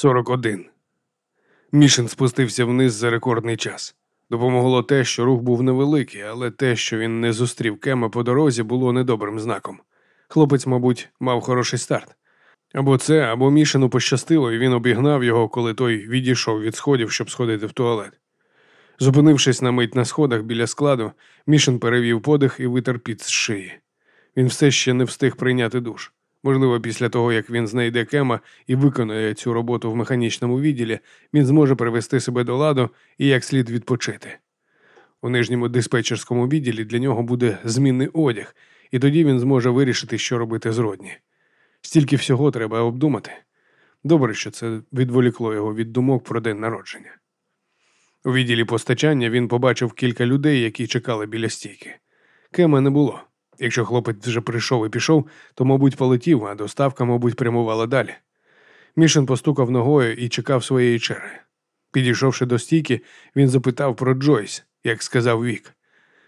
41. Мішин спустився вниз за рекордний час. Допомогло те, що рух був невеликий, але те, що він не зустрів Кема по дорозі, було недобрим знаком. Хлопець, мабуть, мав хороший старт. Або це, або Мішину пощастило, і він обігнав його, коли той відійшов від сходів, щоб сходити в туалет. Зупинившись на мить на сходах біля складу, Мішин перевів подих і витер під з шиї. Він все ще не встиг прийняти душ. Можливо, після того, як він знайде Кема і виконує цю роботу в механічному відділі, він зможе привести себе до ладу і як слід відпочити. У нижньому диспетчерському відділі для нього буде змінний одяг, і тоді він зможе вирішити, що робити з Родні. Стільки всього треба обдумати. Добре, що це відволікло його від думок про день народження. У відділі постачання він побачив кілька людей, які чекали біля стійки. Кема не було. Якщо хлопець вже прийшов і пішов, то, мабуть, полетів, а доставка, мабуть, прямувала далі. Мішин постукав ногою і чекав своєї черги. Підійшовши до стійки, він запитав про Джойс, як сказав Вік.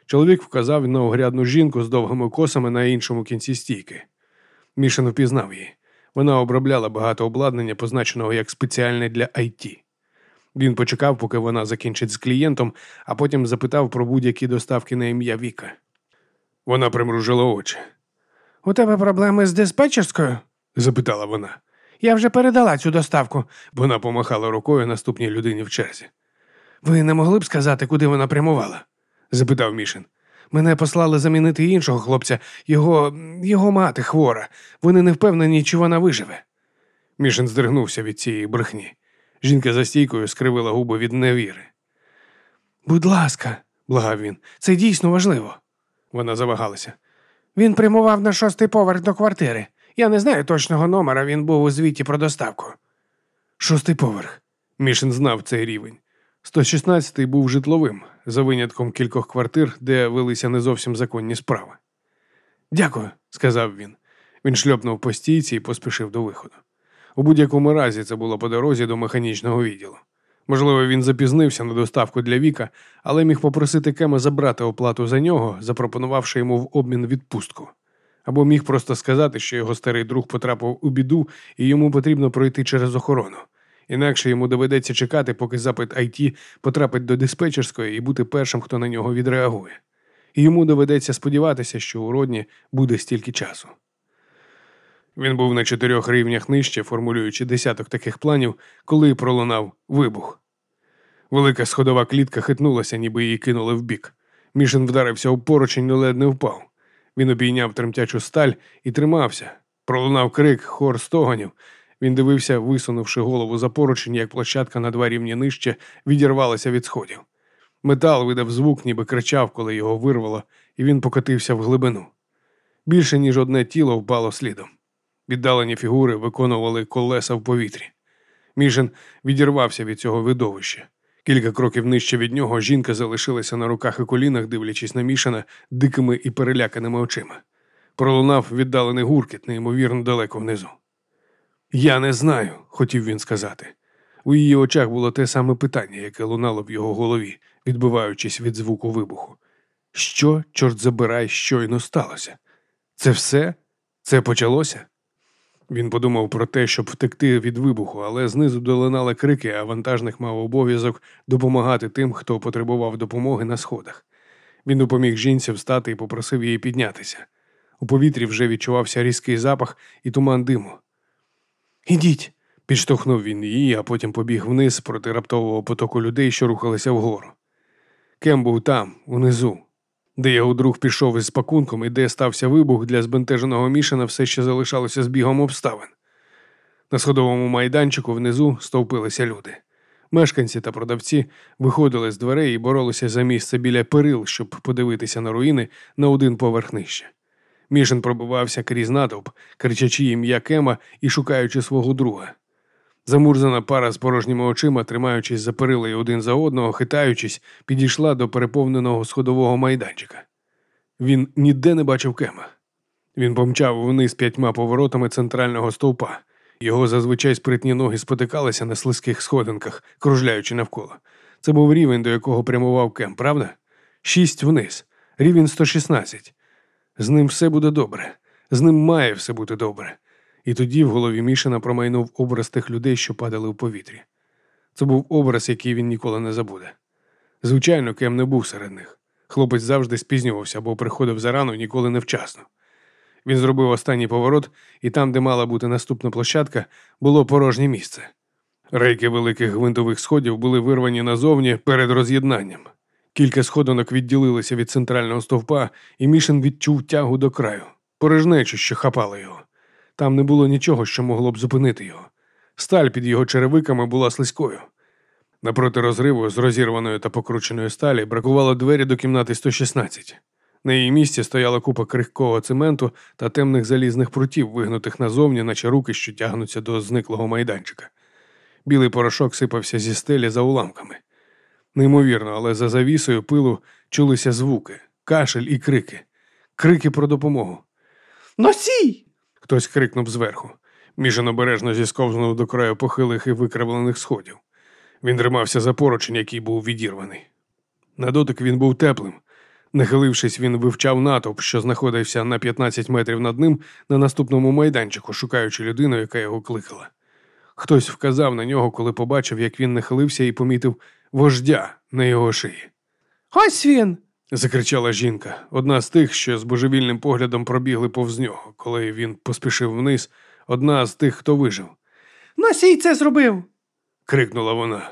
Чоловік вказав на огрядну жінку з довгими косами на іншому кінці стійки. Мішин впізнав її. Вона обробляла багато обладнання, позначеного як спеціальне для IT. Він почекав, поки вона закінчить з клієнтом, а потім запитав про будь-які доставки на ім'я Віка. Вона примружила очі. У тебе проблеми з диспетчерською? запитала вона. Я вже передала цю доставку. Вона помахала рукою наступній людині в черзі. Ви не могли б сказати, куди вона прямувала? запитав Мішин. Мене послали замінити іншого хлопця, його його мати хвора. Вони не впевнені, чи вона виживе. Мішин здригнувся від цієї брехні. Жінка за стійкою скривила губи від невіри. Будь ласка, благав він, це дійсно важливо. Вона завагалася. Він прямував на шостий поверх до квартири. Я не знаю точного номера, він був у звіті про доставку. Шостий поверх. Мішин знав цей рівень. 116-й був житловим, за винятком кількох квартир, де велися не зовсім законні справи. Дякую, сказав він. Він шльопнув по стійці і поспішив до виходу. У будь-якому разі це було по дорозі до механічного відділу. Можливо, він запізнився на доставку для Віка, але міг попросити Кема забрати оплату за нього, запропонувавши йому в обмін відпустку. Або міг просто сказати, що його старий друг потрапив у біду і йому потрібно пройти через охорону. Інакше йому доведеться чекати, поки запит IT потрапить до диспетчерської і бути першим, хто на нього відреагує. І йому доведеться сподіватися, що у родні буде стільки часу. Він був на чотирьох рівнях нижче, формулюючи десяток таких планів, коли пролунав вибух. Велика сходова клітка хитнулася, ніби її кинули вбік. Мішин вдарився у поручень і ледь не впав. Він обійняв тремтячу сталь і тримався. Пролунав крик, хор стогонів. Він дивився, висунувши голову за поручень, як площадка на два рівні нижче відірвалася від сходів. Метал видав звук, ніби кричав, коли його вирвало, і він покотився в глибину. Більше ніж одне тіло впало слідом. Віддалені фігури виконували колеса в повітрі. Мішин відірвався від цього видовища. Кілька кроків нижче від нього жінка залишилася на руках і колінах, дивлячись на Мішина дикими і переляканими очима. Пролунав віддалений гуркіт, неймовірно далеко внизу. Я не знаю, хотів він сказати. У її очах було те саме питання, яке лунало в його голові, відбиваючись від звуку вибуху. Що, чорт забирай, щойно сталося? Це все? Це почалося? Він подумав про те, щоб втекти від вибуху, але знизу долинали крики, а вантажник мав обов'язок допомагати тим, хто потребував допомоги на сходах. Він допоміг жінці встати і попросив її піднятися. У повітрі вже відчувався різкий запах і туман диму. Ідіть, підштовхнув він її, а потім побіг вниз проти раптового потоку людей, що рухалися вгору. Кем був там, унизу, де його друг пішов із пакунком і де стався вибух для збентеженого мішана, все ще залишалося збігом обставин. На сходовому майданчику внизу стовпилися люди. Мешканці та продавці виходили з дверей і боролися за місце біля перил, щоб подивитися на руїни на один поверх нижче. Мішин пробивався крізь натовп, кричачи ім'я Кема і шукаючи свого друга. Замурзана пара з порожніми очима, тримаючись за перила один за одного, хитаючись, підійшла до переповненого сходового майданчика. Він ніде не бачив Кема. Він помчав вниз п'ятьма поворотами центрального стовпа. Його зазвичай спритні ноги спотикалися на слизьких сходинках, кружляючи навколо. Це був рівень, до якого прямував Кем, правда? Шість вниз, рівень 116. З ним все буде добре, з ним має все бути добре. І тоді в голові Мішина промайнув образ тих людей, що падали у повітрі. Це був образ, який він ніколи не забуде. Звичайно, Кем не був серед них. Хлопець завжди спізнювався, бо приходив зарано ніколи невчасно. Він зробив останній поворот, і там, де мала бути наступна площадка, було порожнє місце. Рейки великих гвинтових сходів були вирвані назовні перед роз'єднанням. Кілька сходинок відділилися від центрального стовпа, і Мішин відчув тягу до краю, порожнечу, що хапала його. Там не було нічого, що могло б зупинити його. Сталь під його черевиками була слизькою. Напроти розриву з розірваної та покрученої сталі бракувало двері до кімнати 116. На її місці стояла купа крихкого цементу та темних залізних прутів, вигнутих назовні, наче руки, що тягнуться до зниклого майданчика. Білий порошок сипався зі стелі за уламками. Неймовірно, але за завісою пилу чулися звуки, кашель і крики. Крики про допомогу. Носій! Хтось крикнув зверху. Мішин обережно зісковзнув до краю похилих і викривлених сходів. Він тримався за поручень, який був відірваний. На дотик він був теплим. Нахилившись, він вивчав натовп, що знаходився на 15 метрів над ним на наступному майданчику, шукаючи людину, яка його кликала. Хтось вказав на нього, коли побачив, як він нахилився і помітив вождя на його шиї. Ось він! Закричала жінка, одна з тих, що з божевільним поглядом пробігли повз нього, коли він поспішив вниз, одна з тих, хто вижив. Носій це зробив! крикнула вона.